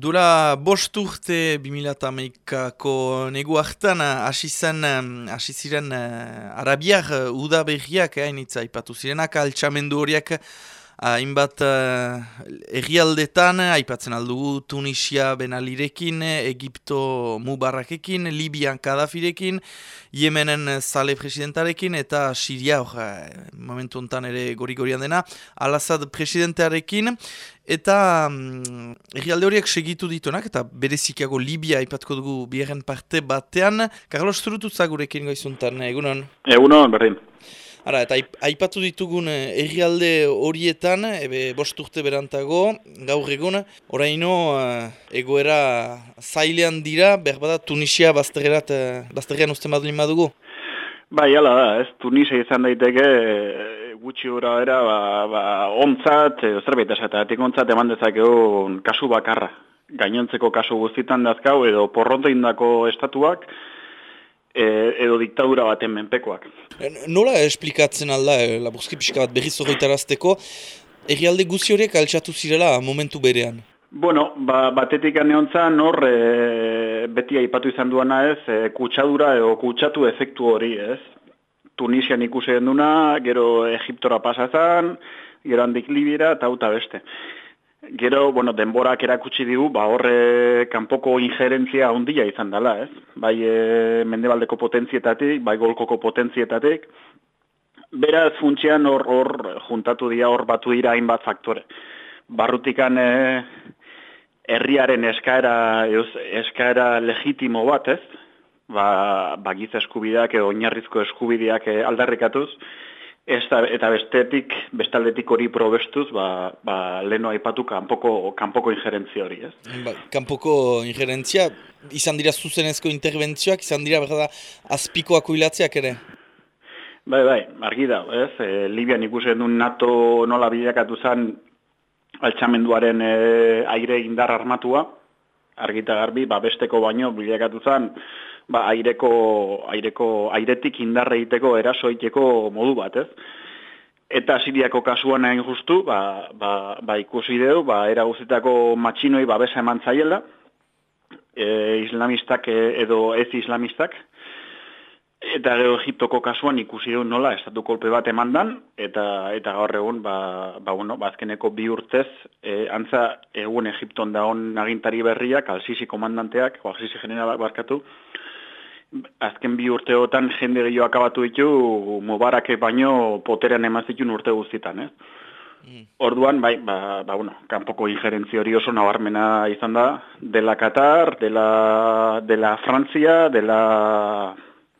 Dura bost urte 2008ko negu hartan hasi zen, hasi ziren uh, arabiar uh, uda behiak, hain eh, ipatu zirenak, altxamendu horiak hainbat uh, errialdetan, aipatzen aldugu Tunisia Benalirekin, Egipto Mubarrakekin, Libian Kadafirekin, Yemenen Sale presidentarekin eta Siria, hor, momentu ontan ere gori-gorian dena, Al-Assad presidentearekin, eta um, errialde horiek segitu ditunak, eta berezikiago Libia aipatko dugu biherren parte batean. Carlos Zurututza gurekin goizuntan, egunon? Egunon, berdin. Ara, eta aipatu ditugun eh, herrialde horietan, ebe bost urte berantago, gaur egun, oraino uh, egoera zailean dira, berbada Tunisia uh, bazterrean uste madulin badugu? Bai, ala da, ez, Tunisia izan daiteke gutxi gura era, ba, ba, ontzat, zerbait esatatik ontzat eman dezakegu kasu bakarra. Gainontzeko kasu guztitan dazkau, edo porronto indako estatuak, e, edo diktadura baten menpekoak. Nola esplikatzen alda, e, laburzki pixka bat berriz horretarazteko, errialde guzi horiek altxatu zirela momentu berean? Bueno, ba, batetik aneontzan hor e, beti aipatu izan duana ez, e, kutsadura edo kutsatu efektu hori ez. Tunisian ikusi duna, gero Egiptora pasazan, gero handik Libira eta beste. Gero, bueno, denborak erakutsi digu, ba horre kanpoko injerentzia handia izan dela, ez? Bai e, mendebaldeko potentzietatik, bai golkoko potentzietatik. Beraz, funtsian hor, hor juntatu dira, hor batu dira hainbat faktore. Barrutikan e, herriaren eskaera, eskaera legitimo bat, ez? Ba, ba giz eskubideak edo oinarrizko eskubideak e, aldarrikatuz, Eta, eta bestetik, bestaldetik hori probestuz, ba, ba, leheno aipatu kanpoko, kanpoko injerentzia hori, ez? Ba, kanpoko injerentzia, izan dira zuzenezko interbentzioak, izan dira berda azpikoak hilatzeak ere? Bai, bai, argi da, ez? E, Libian ikusen duen NATO nola bideakatu zen altxamenduaren e, aire indar armatua, argita garbi, ba, besteko baino bideakatu zen, ba, aireko, aireko, airetik indarre egiteko erasoiteko modu bat, ez? Eta siriako kasuan hain justu, ba, ba, ba ikusi dugu, ba, era guztietako matxinoi babesa eman zaiela, e, islamistak e, edo ez islamistak, Eta gero Egiptoko kasuan ikusi du nola estatu kolpe bat emandan eta eta gaur egun ba ba bueno, ba, bi urtez e, antza egun Egipton daon agintari berriak, Al-Sisi komandanteak, o Al-Sisi generalak barkatu, azken bi urteotan jende gehiago akabatu ditu Mubarake baino poterean emazitun urte guztitan, eh? Mm. Orduan, bai, ba, ba, bueno, kanpoko injerentzi hori oso nabarmena izan da, dela Qatar, dela, dela Frantzia, dela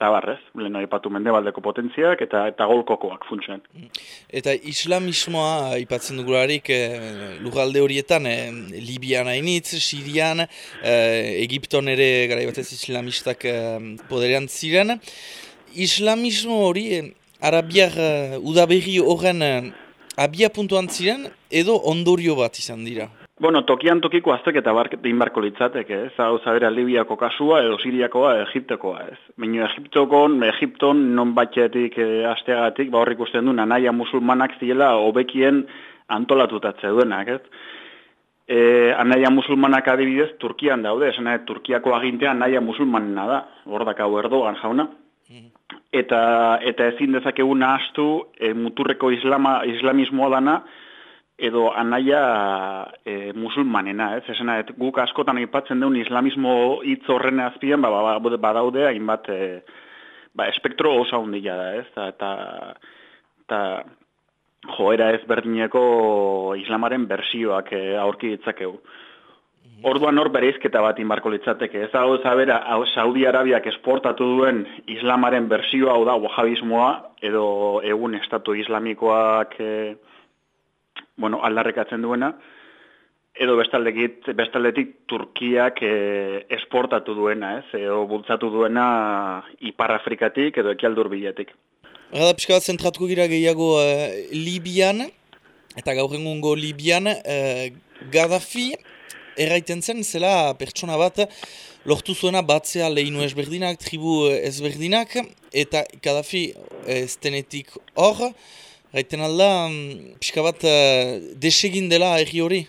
tabarrez, lehen ipatu mendebaldeko potentziak eta eta golkokoak funtzioen. Eta islamismoa ipatzen dugularik e, lugalde horietan, e, Libian hainitz, Sirian, e, Egipton ere garaibatez islamistak e, poderean ziren. Islamismo hori, e, arabiar e, udaberri horren e, abia puntuan ziren, edo ondorio bat izan dira? Bueno, tokian tokiko aztek eta bark barko litzateke, ez? Hau zabera Libiako kasua edo Siriakoa, Egiptekoa, ez? Baina Egiptokon, Egipton non batxetik e, asteagatik, ba horrik usten du, nanaia musulmanak ziela hobekien antolatutatze duenak, ez? E, anaia musulmanak adibidez Turkian daude, esan Turkiako agintean anaia musulmanena da, gordak hau erdogan jauna. Mm-hmm. Eta, eta ezin dezakegu nahastu e, muturreko islama, islamismoa dana, edo anaia e, musulmanena, ez? Esena, et, guk askotan aipatzen duen islamismo hitz horren azpian, ba, ba, ba, badaude hainbat e, ba, espektro oso handia da, ez? Eta, eta joera ez berdineko islamaren bersioak e, aurki ditzakegu. Orduan hor bereizketa bat inbarko litzateke. Ez hau zabera, Saudi Arabiak esportatu duen islamaren bersioa, hau da, wahabismoa, edo egun estatu islamikoak... E, bueno, aldarrekatzen duena, edo bestaldetik, bestaldetik Turkiak e, esportatu duena, ez, edo bultzatu duena Ipar Afrikatik edo ekialdur biletik. Gada pixka bat zentratuko gira gehiago uh, Libian, eta gaur egungo Libian, uh, Gaddafi erraiten zen, zela pertsona bat, lortu zuena batzea lehinu ezberdinak, tribu ezberdinak, eta Gaddafi ez denetik hor, Gaiten alda, mm, pixka bat, uh, desegin dela erri hori?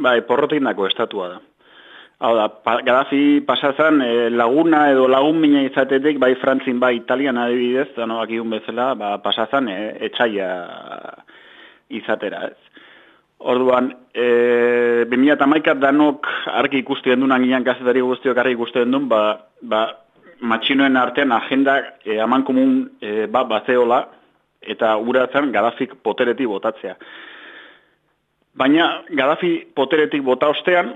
Bai, porrotik nako estatua da. Hau da, pa, Gaddafi pasazan e, laguna edo lagun mina izatetik, bai Frantzin, bai Italian adibidez, da no, bezala, ba, pasazan e, etxaia izatera, ez. Orduan, e, 2008 danok argi ikustuen duen, angian gazetari guztiok argi ikustuen duen, ba, ba, matxinoen artean agenda e, aman komun e, ba, bazeola, eta uratzen Gaddafik poteretik botatzea. Baina Gaddafi poteretik bota ostean,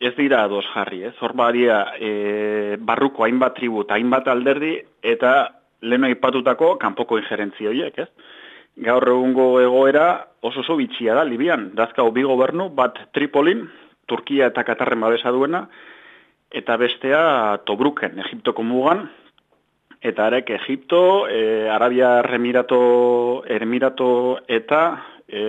ez dira ados jarri, ez? Hor badia e, barruko hainbat tribu eta hainbat alderdi, eta lehen aipatutako kanpoko injerentzia horiek, ez? Gaur egungo egoera oso oso bitxia da, Libian. Dazkau bi gobernu, bat Tripolin, Turkia eta Katarren babesa duena, eta bestea Tobruken, Egiptoko mugan, eta arek Egipto, e, Arabia Remirato, Ermirato eta... E,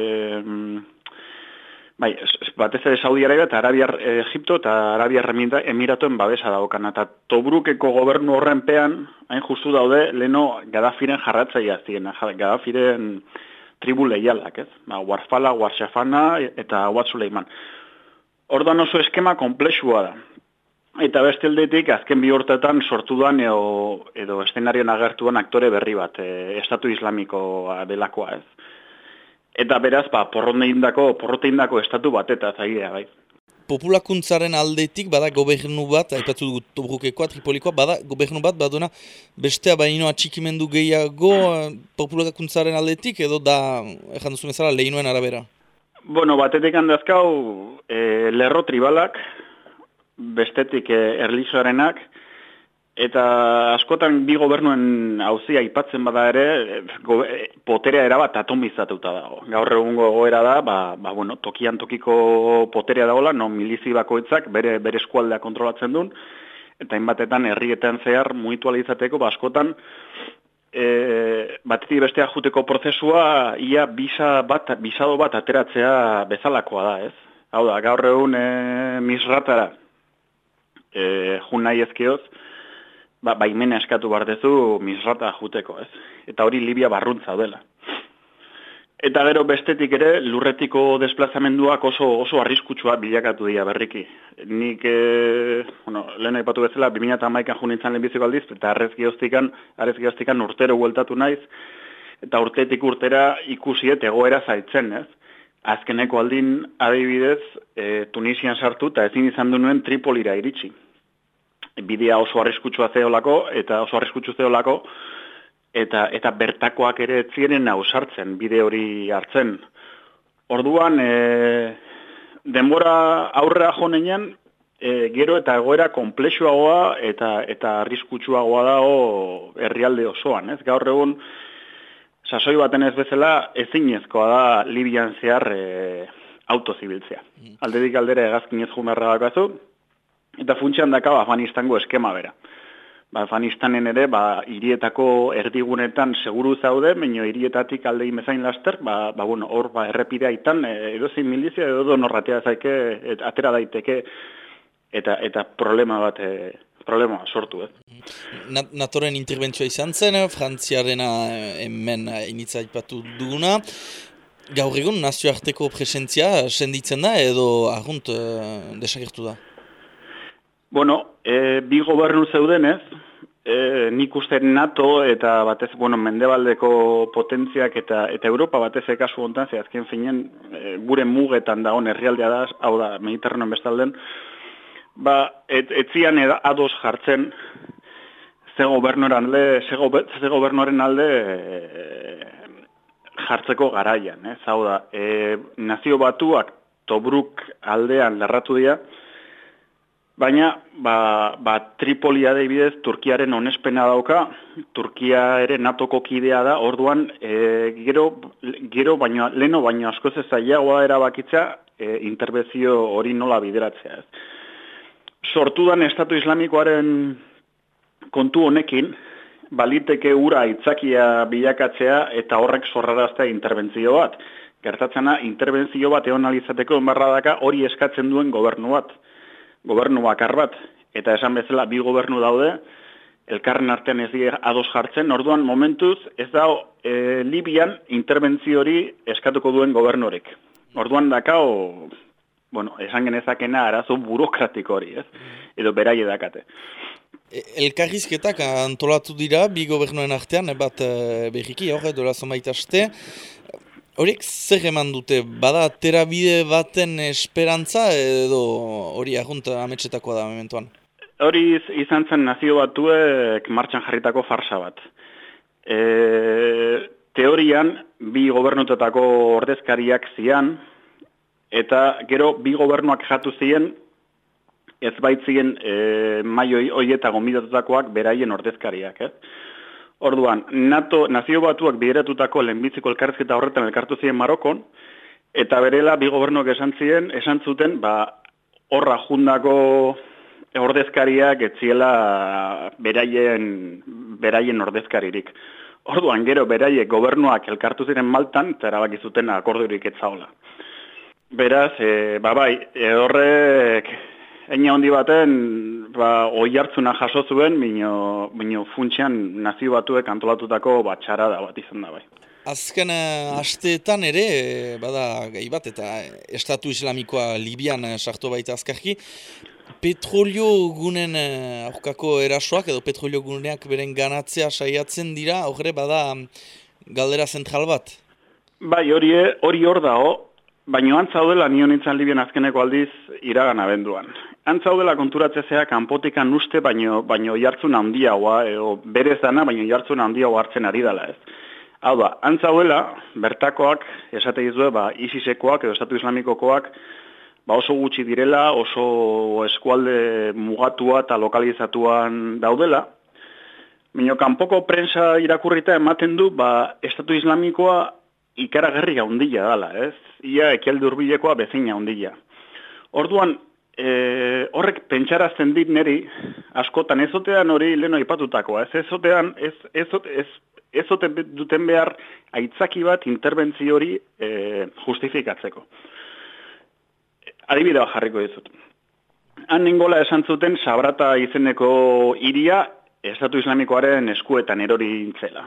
Bai, batez ere Saudi Arabia eta Arabia Egipto eta Arabia Emiratoen babesa daukan. Eta Tobrukeko gobernu horrenpean, hain justu daude, leno Gaddafiren jarratzaia ziren, Gaddafiren tribu lehialak, ez? Ba, Warfala, Warshafana eta Watsuleiman. Ordan oso eskema komplexua da. Eta beste aldetik, azken bi hortetan sortu duan edo, edo estenarioan agertuan aktore berri bat, e, Estatu Islamikoa delakoa, ez? Eta beraz, ba, porroteindako, porroteindako estatu bat eta zaidea, bai. Populakuntzaren aldetik, bada gobernu bat, haipatzu dugu tobrukekoa, tripolikoa, bada gobernu bat, baduna bestea baino atxikimendu gehiago eh, populakuntzaren aldetik, edo da, ezan duzu bezala, lehinuen arabera? Bueno, batetik handazkau, e, lerro tribalak, bestetik e, erlizoarenak, Eta askotan bi gobernuen hauzia aipatzen bada ere, poterea erabat atomizatuta dago. Gaur egungo goera da, ba, ba, bueno, tokian tokiko poterea dagoela, no milizi bakoitzak bere, bere eskualdea kontrolatzen duen, eta inbatetan herrietan zehar muitualizateko, ba, askotan e, batetik bestea juteko prozesua ia bisa bat, bisado bat ateratzea bezalakoa da, ez? Hau da, gaur egun e, misratara e, jun nahi ezkioz, ba, baimena eskatu bardezu misrata juteko, ez? Eta hori Libia barruntza dela. Eta gero bestetik ere, lurretiko desplazamenduak oso oso arriskutsua bilakatu dira berriki. Nik, e, bueno, lehen aipatu bezala, 2008an junintzen lehenbiziko aldiz, eta arrez gehoztikan, arrez gehoztikan urtero hueltatu naiz, eta urtetik urtera ikusiet egoera zaitzen, ez? Azkeneko aldin adibidez, e, Tunisian sartu, eta ezin izan du nuen Tripolira iritsi bidea oso arriskutsua zeolako eta oso arriskutsu zeolako eta eta bertakoak ere ziren ausartzen bide hori hartzen. Orduan e, denbora aurrera jonenean e, gero eta egoera konplexuagoa eta eta arriskutsuagoa dago herrialde osoan, ez? Gaur egun sasoi baten ez bezala ezinezkoa da Libian zehar e, autozibiltzea. Mm. Aldedik aldera egazkinez jumerra dakazu, Eta funtsian daka Afganistango eskema bera. Ba, Afganistanen ere, ba, irietako erdigunetan seguru zaude, baino irietatik alde imezain laster, ba, ba, bueno, hor, ba, errepidea itan, e, edo zin milizia, edo do norratea zaike, et, atera daiteke, eta, eta problema bat, e, problema sortu, eh? Natoren interbentzioa izan zen, Frantziarena hemen initzaipatu duguna. Gaur egun nazioarteko presentzia senditzen da edo argunt uh, desagertu da? Bueno, e, bi gobernu zeudenez, e, nik uste NATO eta batez, bueno, mendebaldeko potentziak eta eta Europa batez ekasu hontan, ze azken finen, e, gure mugetan da herrialdea da, hau da, Mediterranean bestalden, ba, et, etzian eda, ados jartzen ze gobernoren alde, ze, gobernoren alde e, jartzeko garaian, ez, hau da, e, nazio batuak Tobruk aldean lerratu dira, Baina, ba, ba Tripolia bidez, Turkiaren onespena dauka, Turkia ere natoko kidea da, orduan, e, gero, gero baino, leno baino askoz ez zailagoa erabakitza, e, interbezio hori nola bideratzea. Sortudan Estatu Islamikoaren kontu honekin, baliteke ura itzakia bilakatzea eta horrek zorraraztea interbentzio bat. Gertatzena, interbentzio bat egon alizateko enbarradaka hori eskatzen duen gobernu bat gobernu bakar bat, eta esan bezala bi gobernu daude, elkarren artean ez dira ados jartzen, orduan momentuz ez da e, Libian interbentzio hori eskatuko duen gobernorek. Orduan dakao bueno, esan genezakena arazo burokratiko hori, ez? Edo beraie dakate. E, elkarrizketak antolatu dira, bi gobernuen artean, bat e, behiki, hor, edo lazo maitaste. Horiek zer eman dute, bada terabide baten esperantza edo hori agunt ametsetakoa da momentuan? Hori izan zen nazio batuek martxan jarritako farsa bat. E, teorian, bi gobernutetako ordezkariak zian, eta gero bi gobernuak jatu ziren ez baitzien e, mai hoieta gomidatutakoak beraien ordezkariak, ez? Orduan, NATO, nazio batuak bideratutako lehenbitziko elkarrezketa horretan elkartu ziren Marokon, eta berela bi gobernuak esan ziren, esan zuten, ba, horra jundako ordezkariak etziela beraien, beraien ordezkaririk. Orduan, gero, beraiek gobernuak elkartu ziren maltan, eta erabakizuten akordurik etzaola. Beraz, e, ba bai, e, horrek eina handi baten ba, oi hartzuna jaso zuen, minio, minio funtsian nazio batuek antolatutako batxara da bat izan da bai. Azken uh, asteetan ere, bada gai bat, eta Estatu Islamikoa Libian sartu baita azkarki, petrolio gunen aurkako erasoak, edo petrolio guneak beren ganatzea saiatzen dira, horre bada galdera zentral bat? Bai, hori hor da, Baina antzaudela nion nintzen azkeneko aldiz iragan abenduan. Antzaudela konturatzezea kanpotikan uste baino, baino jartzun handiagoa, edo berez dana, baino jartzun handiagoa hartzen ari dela ez. Hau da, antzaudela, bertakoak, esate izue, ba, isisekoak edo estatu islamikokoak, ba oso gutxi direla, oso eskualde mugatua eta lokalizatuan daudela. Baina kanpoko prensa irakurrita ematen du, ba, estatu islamikoa ikaragarri gaundila dala, ez? Ia ekialde urbilekoa bezina ondila. Orduan, e, horrek pentsarazten dit neri, askotan ezotean hori leno ipatutakoa, ez ezotean, ez, ez, ez, duten behar aitzaki bat interbentzio hori e, justifikatzeko. Adibidea jarriko dizut. Han ningola esan zuten sabrata izeneko iria Estatu Islamikoaren eskuetan erori intzela.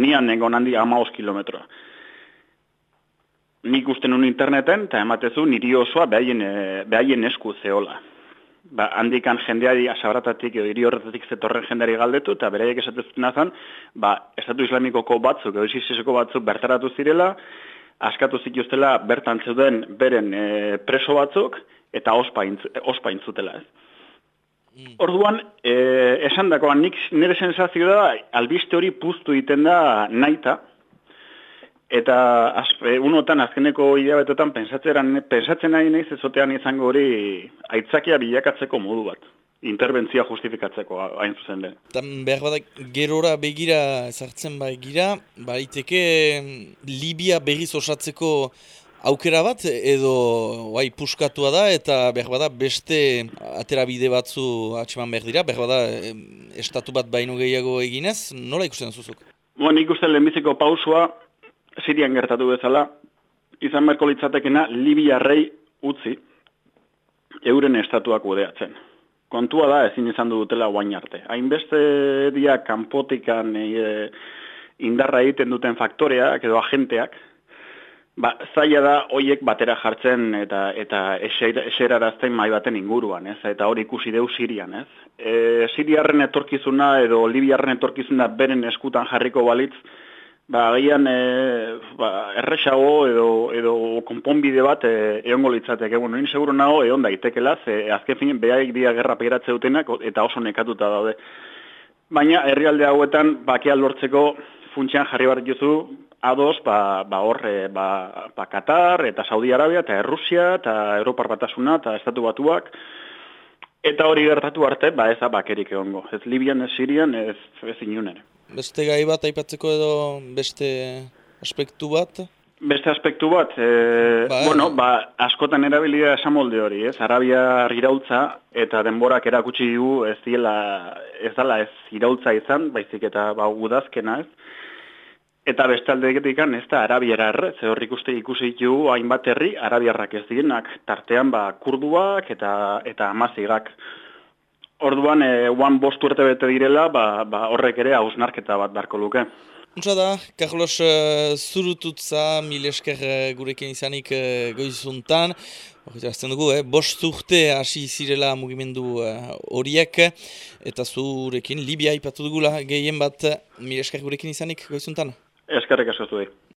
Nian nengon handi amaos kilometroa nik uste nun interneten, eta ematezu niri osoa behaien, e, behaien esku zeola. Ba, handikan jendeari asabratatik edo hiri horretatik zetorren jendeari galdetu, eta beraiek esatezuten azan, ba, estatu islamikoko batzuk, edo isiseko batzuk bertaratu zirela, askatu zituztela bertan zeuden beren e, preso batzuk, eta ospa intzutela ez. Mm. Orduan, e, esan dakoan, nik nire sensazio da, albiste hori puztu iten da naita, Eta azpe, unotan azkeneko hilabetetan pensatzen nahi nahiz ezotean izango hori aitzakia bilakatzeko modu bat. Interbentzia justifikatzeko hain zuzen den. Tan behar badak gerora begira ezartzen bai gira, baiteke Libia berriz osatzeko aukera bat edo bai puskatua da eta behar bada beste aterabide batzu atseman behar dira, behar bada estatu bat baino gehiago eginez, nola ikusten zuzuk? Bueno, ikusten lehenbiziko pausua, Sirian gertatu bezala, izan berko litzatekena Libiarrei utzi euren estatuak udeatzen. Kontua da ezin izan dutela guain arte. Hainbeste dia kanpotikan e, indarra egiten duten faktoreak edo agenteak, ba, zaila da hoiek batera jartzen eta eta eserarazten mai baten inguruan, ez? Eta hori ikusi deu Sirian, ez? E, Siriarren etorkizuna edo Libiarren etorkizuna beren eskutan jarriko balitz, ba, agian e, ba, erresago edo, edo konponbide bat e, egongo litzateke. Bueno, nien seguro nago egon daitekela, ze azken fin behaik dia gerra pegeratze dutenak eta oso nekatuta daude. Baina herrialde hauetan bakia lortzeko funtsian jarri bat dituzu ados, ba, ba horre, ba, ba Qatar eta Saudi Arabia eta Errusia eta Europar batasuna eta Estatu Batuak, Eta hori gertatu arte, ba ez bakerik egongo. Ez Libian, ez Sirian, ez, ez inunere beste gai bat aipatzeko edo beste aspektu bat? Beste aspektu bat, e, ba, bueno, ba, askotan erabilia esamolde hori, ez? Arabia irautza eta denborak erakutsi du ez diela, ez dala ez irautza izan, baizik eta ba, udazkena, ez? Eta beste aldeetik ez da arabiera erre, ze horrik uste ikusi ditu hainbat herri, arabiarrak ez dienak, tartean ba, kurduak eta, eta amazigak. Orduan, e, oan bost urte bete direla, ba, ba horrek ere hausnarketa bat darko luke. Untsa da, Carlos uh, Zurututza, mil esker uh, gurekin izanik uh, goizuntan. Horretzen dugu, eh? bost urte hasi zirela mugimendu horiek, eta zurekin Libia ipatu dugula gehien bat, mire esker gurekin izanik, goizuntan? Eskerrek askotu